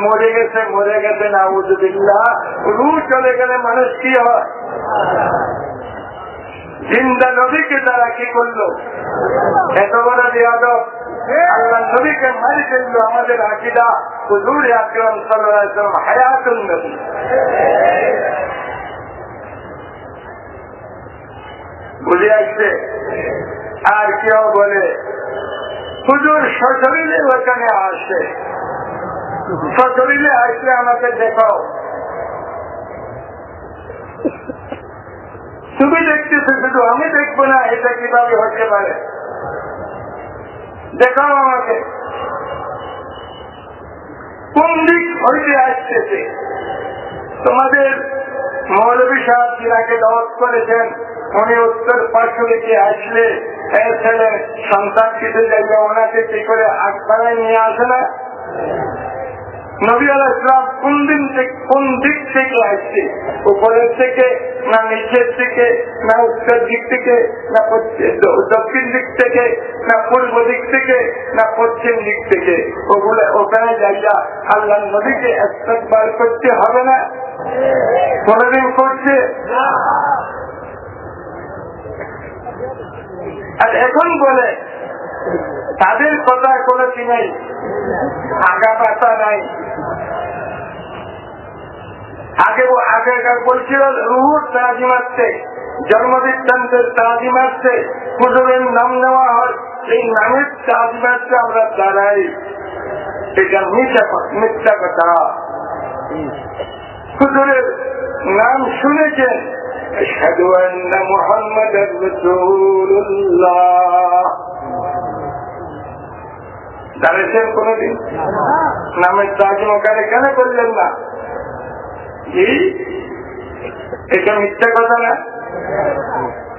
মরে গেছে মরে গেছে না উজবিল্লা রু চলে গেলে মানুষ কি হয়? জিন্দা নবীকে তারা কি করল? এত বড় বিয়াদব। আল্লাহ নবীকে মারি ফেলল আমাদের আকিদা। হুজুর আকরম সাল্লাম হায়াতুল নবী। বুঝে আসছে আর কেউ বলে, হুজুর সশরীরে ওখানে আসে। সশরীরে আসলে আমাকে দেখাও। তুমি দেখতেছো শুধু, আমি দেখব না, এটা কীভাবে হতে পারে? দেখাও আমাকে। কোন দিক হইতে আসতেছে? তোমাদের মৌলবী সাহেব যিনাকে দাওয়াত করেছেন উনি উত্তর পার্শ্ব দিকে আসলে ছেলে সন্তান কিছু যাইবে ওনাকে কি করে আগ নিয়ে আসে না? কোন দিক থেকে আসছে? উপরের থেকে না নিচের থেকে, না উত্তর দিক থেকে, না দক্ষিণ দিক থেকে, না পূর্ব দিক থেকে, না পশ্চিম দিক থেকে? ওগুলো ওখানে যাইয়া আল্লাহ নদীকে একবার করতে হবে না? কোনদিন করছে? আর এখন বলে, তাদের কথা কোনো কি নাই? আগা পাতা নাই। আগে ও আগেকার বলছিল, রুহুর তাজি মারতে, জন্মবৃত্তান্তের তাজি মারতে, হুজুরের নাম নেওয়া হয়, এই নামের তাজি মারতে আমরা দাঁড়াই। এটা মিথ্যা মিথ্যা কথা। হুজুরের নাম শুনেছেন أشهد أن محمد رسول الله দাঁড়িয়েছেন কোনদিন নামের তাজিম ওখানে কেন করলেন না এটা মিথ্যা কথা না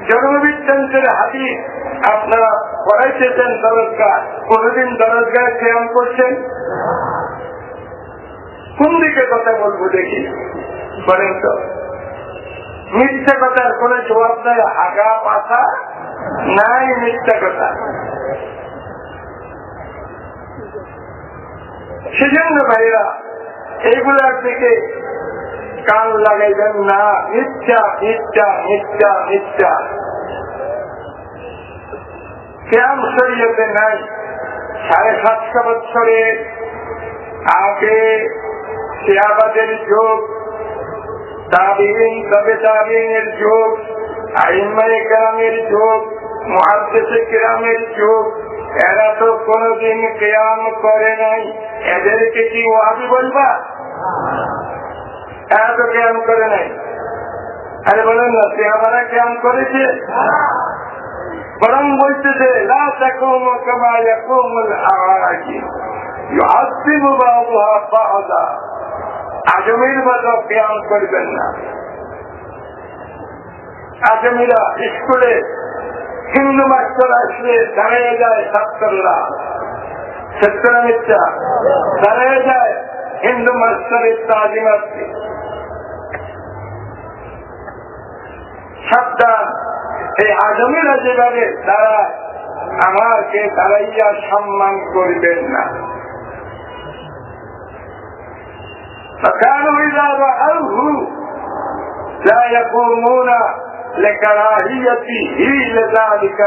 জন্মবিজ্ঞানের হাতি আপনারা পড়াইতেছেন দরজগাহ কোনদিন দরজগায় ক্যাম করছেন কোন দিকে কথা বলবো দেখি বলেন তো মিথ্যা কথার কোন জবাব নাই আগা পাশা নাই, মিথ্যা কথা। সেজন্য ভাইরা এইগুলার দিকে কান লাগাইবেন না। মিথ্যা মিথ্যা মিথ্যা মিথ্যা। শ্যাম শরীয়তে নাই। সাড়ে সাতশো বছরে আগে শেয়াবাদের যোগ তাবিন তবে তাবিনের যোগ? আইমাই গ্রামের যোগ মহাদেশে যোগ। এরা তো কোনদিন কেয়াম করে নাই। এদেরকে কি ওয়াবি বলবা? এরা তো কেয়াম করে নাই। আরে বলেন না, সে আমরা কেয়াম করেছে? বরং বলতেছে লা আজমির মতো ব্যায়াম করবেন না। আজমিরা স্কুলে হিন্দু মাস্টার আসলে দাঁড়িয়ে যায় ছাত্ররা। সত্যরা মিথ্যা। দাঁড়িয়ে যায় হিন্দু মাস্টারের তাজিম আছে সাবধান। এই আজমিরা যেভাবে তারা আমাকে দাঁড়াইয়া সম্মান করবেন না। فكانوا إذا رأوه لا يقومون لكراهيته لذلك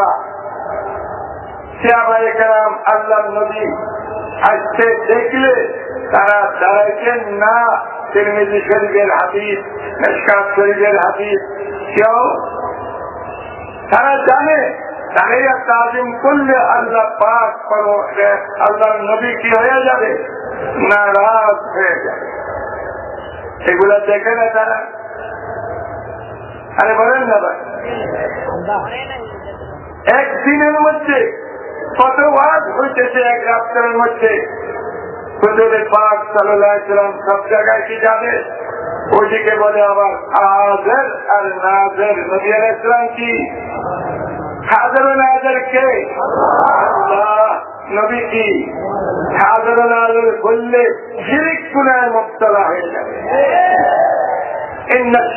সিয়াবাই কালাম আল্লাহ নবী আসতে দেখলে তারা দাঁড়াইছেন না তিরমিজি শরীফের হাদিস মেসকাত শরীফের হাদিস কেউ তারা জানে দাঁড়িয়ে তাজিম করলে আল্লাহ পাক করো আল্লাহ নবী কি হয়ে যাবে নারাজ হয়ে যাবে এগুলা দেখে না তারা? আরে বলেন না একদিনের মধ্যে, কত ওয়াজ হইতেছে এক রাত্রের মধ্যে। হুজুরের পাক সাল্লাম সব জায়গায় কি যাবে? ওইদিকে বলে আবার আজের আর নাজের নবী আলাইসলাম কি? বললে শিরিক গুনায় মুক্তলা হয়ে যাবে।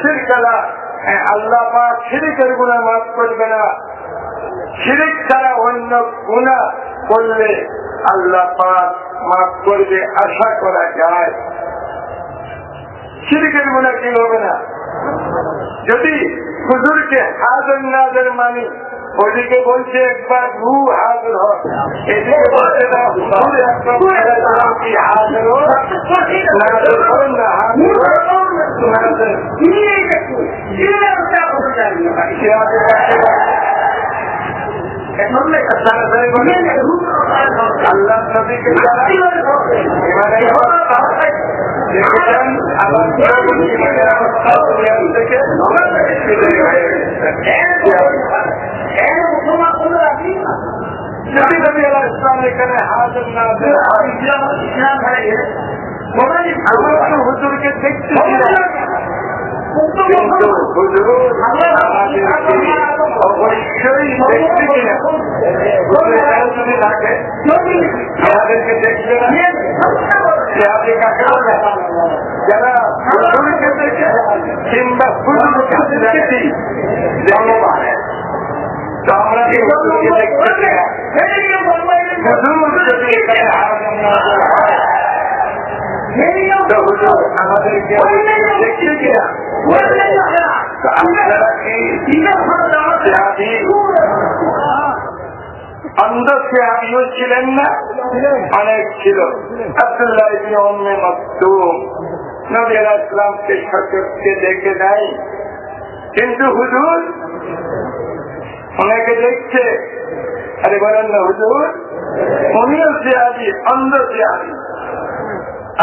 শিরকালা আল্লাহ পাক শিরিকের গুণা মাফ করবে না। শিরিক ছাড়া অন্য গুণা করলে আল্লাহ মাফ করবে আশা করা যায়। শিরিকের গুণা কি হবে না? যদি হুজুরকে হাজার নাজের মানি ওদিকে বলছে একবার রু হাজির এদিকে বলছে না হুজুর একবার কি হাজির হোক নাজের করেন না হাজির আল্লাহ নবীকে দেখেছেন আবার থেকে যদি নবী আল্লাহ ইসলাম এখানে হাজির না আমরা হুজুরকে দেখতে কিন্তু হুজুর অবশ্যই দেখতে কিনা যদি থাকে আমাদেরকে দেখবে আপনি কাকে বলে যারা হুজুরকে দেখে কিংবা হুজুরকে দেখেছি জন্মবান তো কি হুজুর ছিলেন না অনেক ছিল আব্দুল্লাহ অন্যে মকতুম নবী ইসলামকে সচককে দেখে নাই কিন্তু হুজুর ওনাকে দেখছে, আরে বলেন না হুজুর উনিও সেহাবি অন্ধ সেহাবি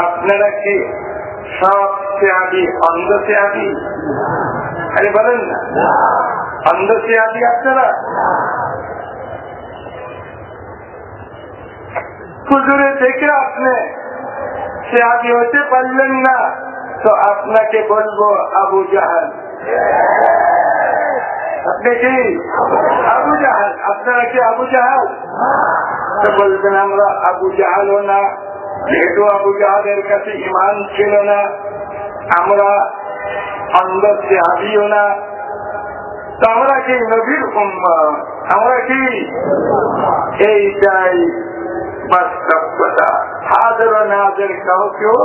আপনারা কি সব সেহাবি অন্ধ সেহাবি আরে বলেন না। অন্ধ সেহাবি আপনারা? হুজুরে দেখে আপনি সেহাবি হতে পারলেন না, তো আপনাকে বলব আবু জাহাল। আপনি কি আবু জাহাল, আপনারা কি আবু জাহাল? তো বলবেন আমরা আবু জাহালও না, যেহেতু আবু জাহালের কাছে ইমান ছিল না, আমরা অন্ধ সেহাবিও না। তো আমরা কি নবীর আমরা কি? এইটাই বাস্তব কথা হাজার নাজের কাউকেও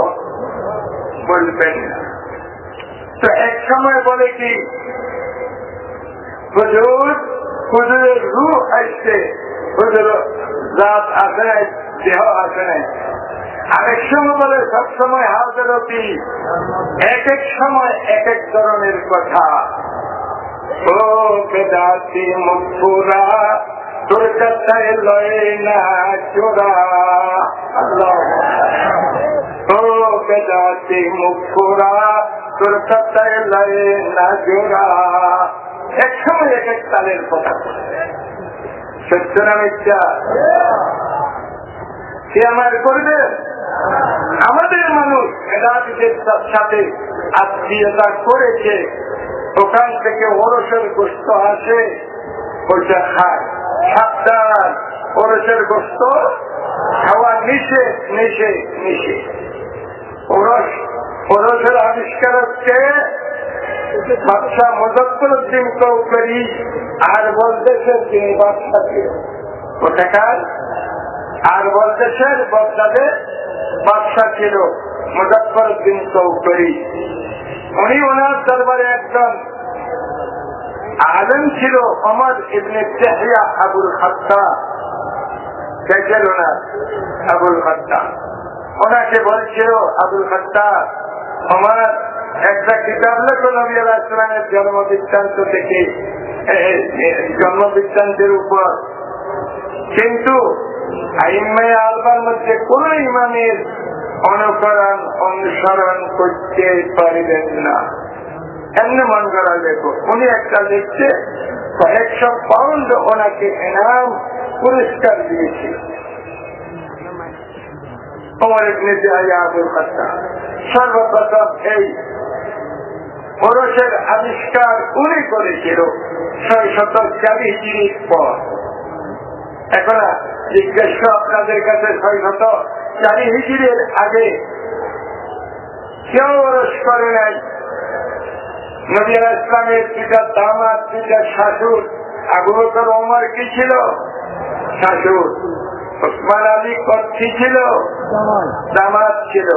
বলবেন তো এক সময় বলে কি হুজুর হুজুরের রু আসছে হুজুর রাত আসে নাই দেহ আসে নাই আরেক সময় বলে সবসময় হাজারতি এক এক সময় এক এক ধরনের কথা ও বেদাতি মুখপুরা তোর কথায় লয় না চোরা ও বেদাতি মুখপুরা তোর কথায় লয় না জোড়া এক সময় এক এক তালের কথা সত্য কে আমার করবে আমাদের সাথে আত্মীয়তা করেছে থেকে গোস্ত আসে খায় ওরসের গোস্ত খাওয়া ওরসের আবিষ্কার হচ্ছে বাদশাহ মুজফরুদ্দিন চৌকরি আর বলতেছে তিনি বাদশাকে ওটাকার আর বলতেছেন বগদাদে বাদশাহ ছিল মুজফরুদ্দিন চৌকরি উনি ওনার দরবারে একজন আলম ছিল, অমর ইবনে তেহিয়া আবুল খাত্তা দেখেন ওনার আবুল খাত্তা ওনাকে বলছিল আবুল খাত্তা আমার একটা কিতাব লেখো নবী আলাহ ইসলামের জন্ম বৃত্তান্ত থেকে জন্ম বৃত্তান্তের উপর। কিন্তু আলবার মধ্যে কোন ইমামের অনুকরণ অনুসরণ করতে পারিবেন না। এমনি মন করা লেখো উনি একটা লিখছে, কয়েকশো পাউন্ড ওনাকে এনাম পুরস্কার দিয়েছে। সর্বপ্রথম এই পুরুষের আবিষ্কার উনি করেছিল। ছয় শত চালিশ জিনিস পর। এখন জিজ্ঞেস আপনাদের কাছে ছয় শত চারি হিজিরের আগে কেউ ওরস করে নাই। নদিয়া ইসলামের পিতা দামাত, পিতা শাশুর আবু বকর কি ছিল? শাশুর ওসমান আলী কি ছিল? দামাত ছিল।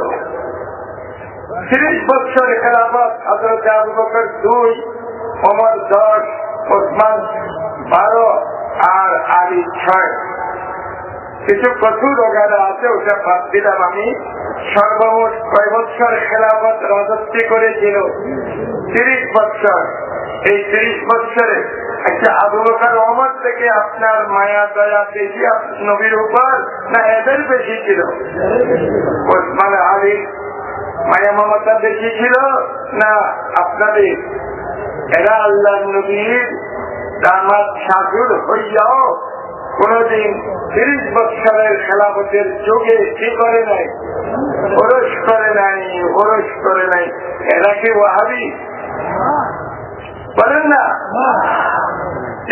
তিরিশ বছর খেলাফত হজরত আবু বকর দুই, ওমর দশ, ওসমান বারো আর আলী ছয়। কিছু প্রচুর ওখানে আছে, ওটা বাদ দিলাম আমি। সর্বমোট কয় বছর খেলাফত রাজত্বে করেছিল? তিরিশ বছর এই তিরিশ বছরে একটা আবু বকর অমর থেকে আপনার মায়া, দয়া, বেশি নবীর উপর না এদের বেশি ছিল? ওসমান আলী মায়া মমতা বেশি ছিল? না, আপনাদের। এরা আল্লাহ নবীর দামাত সাজুর হইয়াও কোনদিন তিরিশ বৎসরের খেলাপথের যুগে কি করে নাই? ওরস করে নাই, ওরস করে নাই। এরা কি ওয়াহাবি? বলেন না।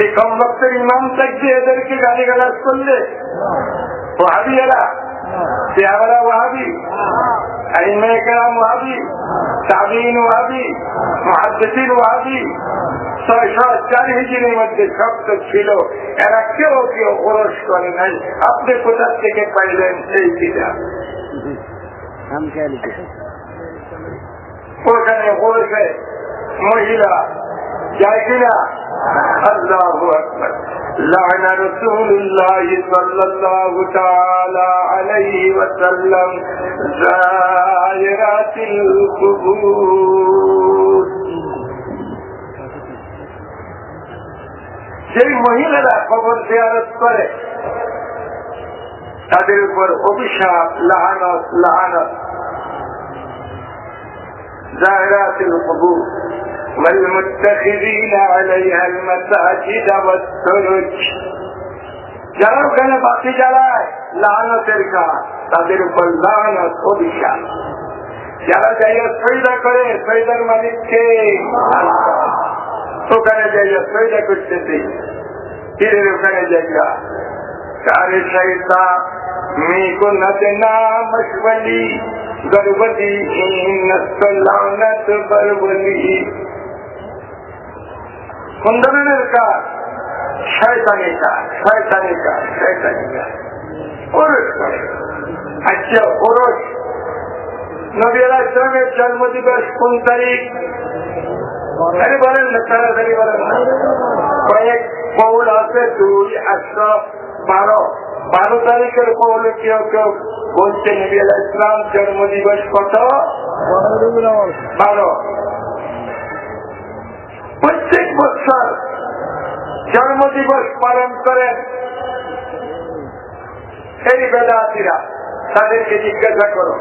এই কম ইমাম থাকছে এদেরকে গালি গালাজ করলে? ওয়াহাবি এরা। পেয়ারা ওয়াহাবি আইমে কেরাম ওয়াহাবি তাবিন ওয়াহাবি মহাদ্দিন ওয়াহাবি ছয়শো চার মধ্যে শব্দ ছিল। এরা কেউ কেউ ওরস করে নাই। আপনি কোথা থেকে পাইলেন সেই কিতাব? ওখানে ওরসে মহিলা যায় কিনা? আল্লাহ আকবর। لعن رسول الله صلى الله تعالى عليه وسلم زائرات القبور সেই মহিলারা খবর দেয়ারত করে তাদের উপর অভিশাপ লাহানত লাহানত زائرات القبور والمتخذين عليها المساجد والسرج جرب كان باقی جلائے لعنہ ترکا تدر پر لعنہ تو دشا جرا جائے سجدہ کرے سجدہ ملک تو كان جاية سويدة کرتے تھے۔ تیرے رو کرے جائے چارے شیطا می نتنا مشولي گروبتی ان سلانت برولی কোন ধরনের কাজ শয়তানি কাজ শয়তানি কাজ শয়তানি কাজ ওরস করে। আচ্ছা ওরস। নবী জন্মদিবস কোন তারিখ? আরে বলেন না তাড়াতাড়ি বলেন না। কয়েক কৌল আছে দুই একশো বারো। বারো তারিখের কৌলে কেউ কেউ বলছে নবী আলাহ ইসলাম জন্মদিবস কত? বারো। প্রত্যেক বছর জন্মদিবস পালন করেন। এই বেদাতিরা তাদেরকে জিজ্ঞাসা করো।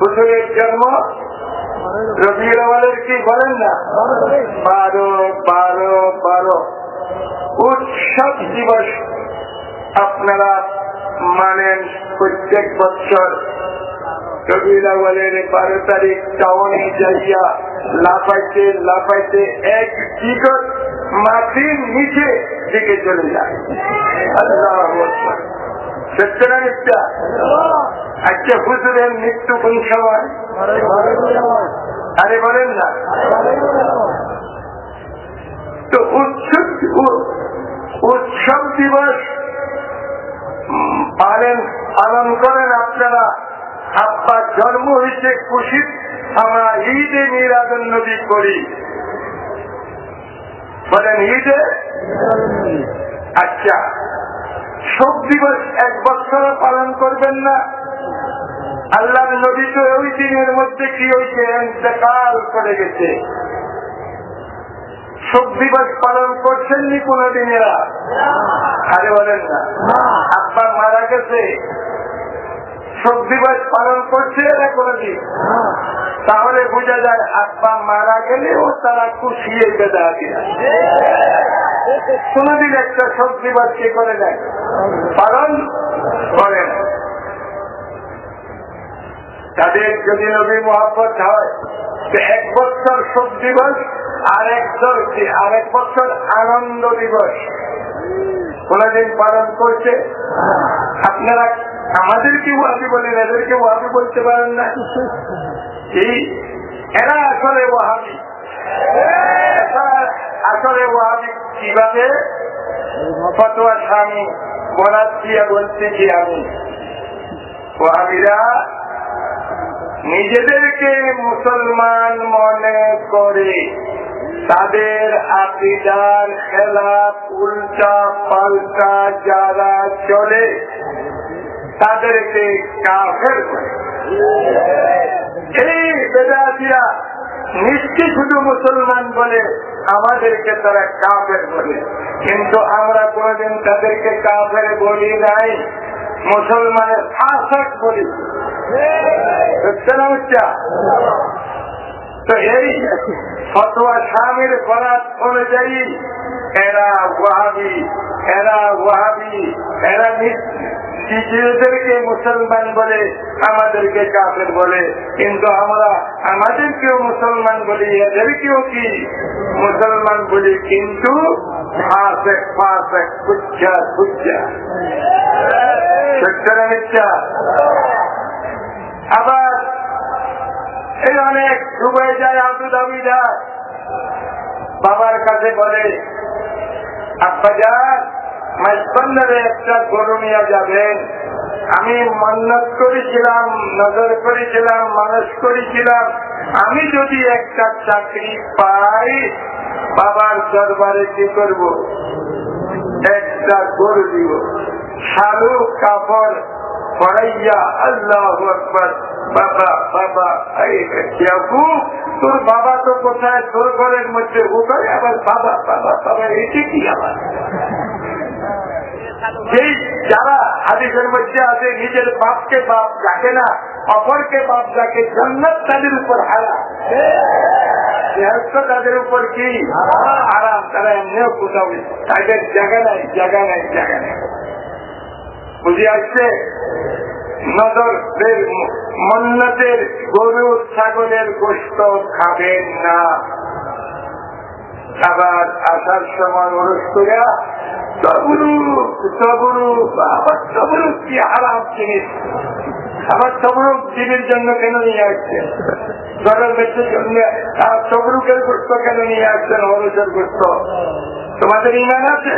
হুজুরের জন্ম? রবিউল কি বলেন না? বারো বারো বারো। উৎসব দিবস আপনারা মানেন প্রত্যেক বছর বারো তারিখ টাউনে যাইয়া লাফাইতে লাফাইতে এক টিকট মাটির নিচে চলে যায়। আজকে হুজুরের মৃত্যু কোন সময়? আরে বলেন না। তো উৎসব উৎসব দিবস পালন করেন আপনারা। আব্বার জন্ম হয়েছে খুশি আমরা ঈদে নিরাদন নদী করি। বলেন ঈদে? আচ্ছা শোক দিবস এক বছর পালন করবেন না? আল্লাহ নবী তো ওই দিনের মধ্যে কি হয়েছে ইন্তকাল করে গেছে। শোক দিবস পালন করছেন নি কোনদিন এরা? আরে বলেন না। আব্বা মারা গেছে। শোক দিবস পালন করছে এরা কোনদিন তাহলে বোঝা যায় আব্বা মারা গেলেও তারা খুশি বেদা কিনা কোনদিন একটা শোক দিবস কে করে দেয় পালন করেন তাদের যদি নবী মোহাম্মত হয় এক বছর শোক দিবস, আর এক আর এক বছর আনন্দ দিবস। কোনদিন পালন করছে? আপনারা আমাদেরকে ওয়াবি বলেন, এদেরকে ওয়াবি বলতে পারেন না এই, এরা আসলে ওয়াহাবি। আসলে ওয়াহাবি কীভাবে? ফতোয়া স্বামী বরাত দিয়া বলতে কি আমি? ওয়াহাবিরা নিজেদেরকে মুসলমান মনে করে, তাদের আকিদার খেলা উল্টা পাল্টা যারা চলে তাদেরকে কাফের করে। এই বেদাতিরা নিশ্চয় শুধু মুসলমান বলে আমাদেরকে তারা কাফের বলে। কিন্তু আমরা কোনদিন তাদেরকে কাফের বলি নাই, মুসলমানের আশাক বলি। তো এই ফতোয়া স্বামীর বরাত অনুযায়ী এরা ওয়াহাবি এরা ওয়াহাবি, এরা নিজেদেরকে মুসলমান বলে, আমাদেরকে কাফের বলে। কিন্তু আমরা আমাদেরকেও মুসলমান বলি, এদেরকেও কি? মুসলমান বলি, কিন্তু আবার এই অনেক ডুবে যায় আবু দাবি বাবার কাছে বলে আব্বাজার মাঝবন্দরে একটা গরু নিয়ে যাবেন আমি মন্নত করেছিলাম, নজর করেছিলাম, মানুষ করেছিলাম। আমি যদি একটা চাকরি পাই, বাবার দরবারে কি করব? একটা গরু দিব। শালু, কাপড় পড়াইয়া আল্লাহ বাবা বাবা বাবু তোর বাবা তো কোথায়? তোর ঘরের মধ্যে করে আবার বাবা বাবা বাবা, এটি কি আবার? যেই যারা হাদিসের মধ্যে আছে, নিজের বাপকে বাপ ডাকে না, অপরকে বাপ ডাকে জন্নত তাদের উপর হারা। তাদের উপর কি? আরাম তারা এমনিও কোথাও তাদের জায়গা নাই জায়গা নাই জায়গা নাই। বুঝে আসছে? নজরদের মন্নতের গরু, ছাগলের গোস্ত খাবেন না। আবার আসার সময় অনুরোধ করিয়া আবার কি জিনিস? আবার জন্য কেন নিয়ে আসছেন? জন্য কেন নিয়ে আসছেন? তোমাদের ইমান আছে?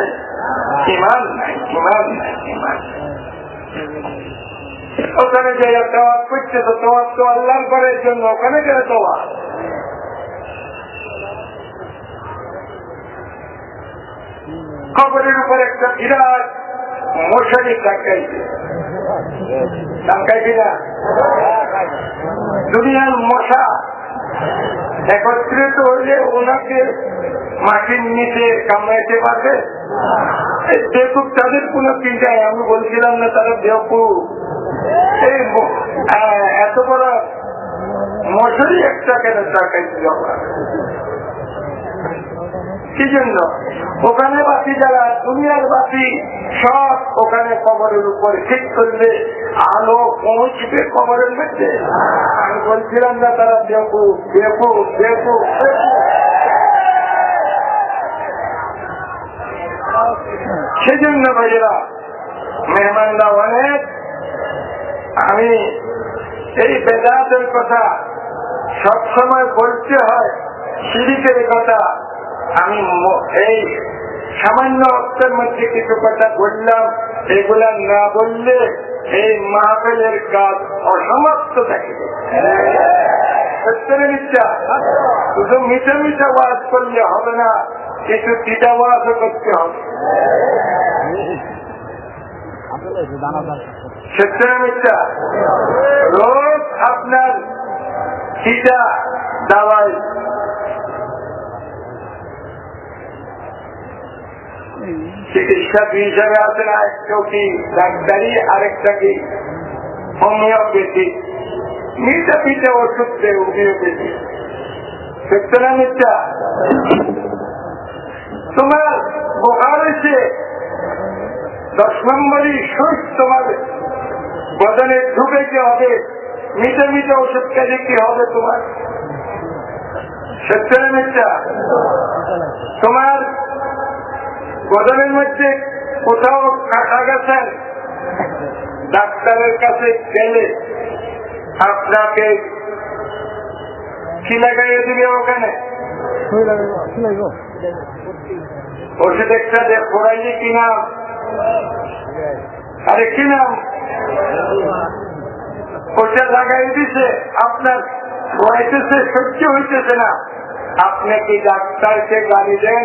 ইমান ইমান ইমান ওখানে যে করছে, তো তওয়াব তো আল্লাহর করার জন্য, ওখানে গেলে তওয়াব। কবরের উপর একটা বিরাট মশারি টাকাইছে টাকাইছি না? দুনিয়ার মশা একত্রিত হইলে ওনাকে মাটির নিচে কামড়াইতে পারবে? দেখুক তাদের কোন চিন্তায়, আমি বলছিলাম না তারা বেহকু এই এত বড় মশারি একটা কেন টাকাইছিল কি জন্য ওখানে বাসি যারা, দুনিয়ার বাসি, সব ওখানে কবরের ঠিক আলো পৌঁছবে কবরের মধ্যে। আমি বলছিলাম না তারা দেখু দেখু দেখু সেজন্য ভাইয়েরা, মেহমানরা অনেক। আমি এই বেদাতের কথা সবসময় বলতে হয় সিরিকের কথা। আমি এই সামান্য অর্থের মধ্যে কিছু কথা বললাম এগুলা না বললে এই মাহফেলের কাজ অসমাপ্ত থাকে শুধু ওয়াজ করলে হবে না, কিছু করতে হবে। রোজ আপনার টিটা দাওয়াই চিকিৎসা হিসাবে আছে না একটাও কি ডাক্তারি আরেকটা কি হোমিওপ্যাথি। মিটা পিঠে ওষুধ দেয় হোমিওপ্যাথি। না মিথ্যা তোমার বোকার হয়েছে। দশ নম্বরই সুখ তোমার বদনে ঢুকেতে হবে। মিটে মিটে ওষুধ খেলে কি হবে তোমার? সত্য না মিথ্যা তোমার বদলের মধ্যে কোথাও কাটা গেছেন? ডাক্তারের কাছে গেলে আপনাকে কি লাগাইয়ে দিবে ওখানে? ওষুধ একটা নাম? আরে কি নাম? ওটা লাগাই দিছে, আপনার পড়াইতেছে সহ্য হইতেছে না। আপনি কি ডাক্তারকে গালি দেন?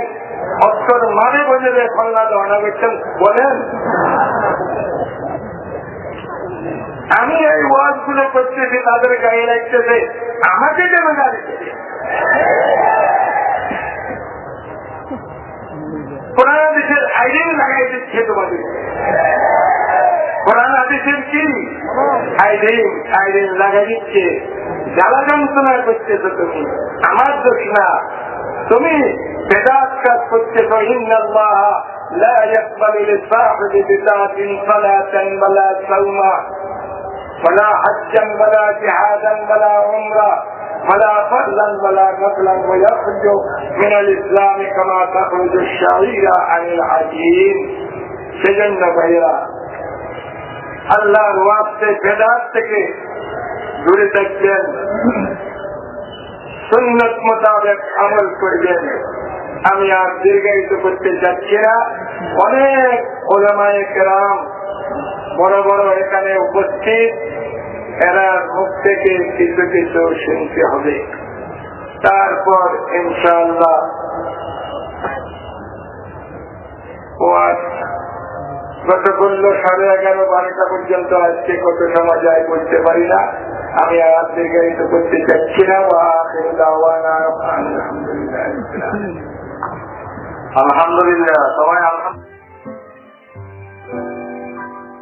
অক্ষর মানে যে ফল্লা দহনা করছেন বলেন। আমি এই ওয়াজগুলো করতেছি, তাদের গায়ে লাগতেছে। আমাকে যেন দিচ্ছে তোমাদের। দিচ্ছে। জ্বালা যন্ত্রণা করতেছো তুমি। আমার দোষ না। তুমি بدعت کا خود کے اللہ لا يقبل للصاحب بدعة صلاة ولا صوما ولا حجا ولا جهادا ولا عمرة ولا فضلا ولا نفلا ويخرج من الإسلام كما تخرج الشعيرة عن العجين سجن وغيرہ اللہ واسطے بدعت کے دوری تک سنت مطابق عمل کر دیں আমি আর দীর্ঘায়িত করতে যাচ্ছি না। অনেক ওলামায় কেরাম বড় বড় এখানে উপস্থিত। এরা মুখ থেকে কিছু কিছু শুনতে হবে। তারপর ইনশাল্লাহ গত বলল সাড়ে এগারো, বারোটা পর্যন্ত আজকে কত সময় যায় বলতে পারি না। আমি আর দীর্ঘায়িত করতে চাচ্ছি না। আলহামদুলিল্লাহ। আলহামদুলিল্লাহ সবাই আলহামদুলিল্লাহ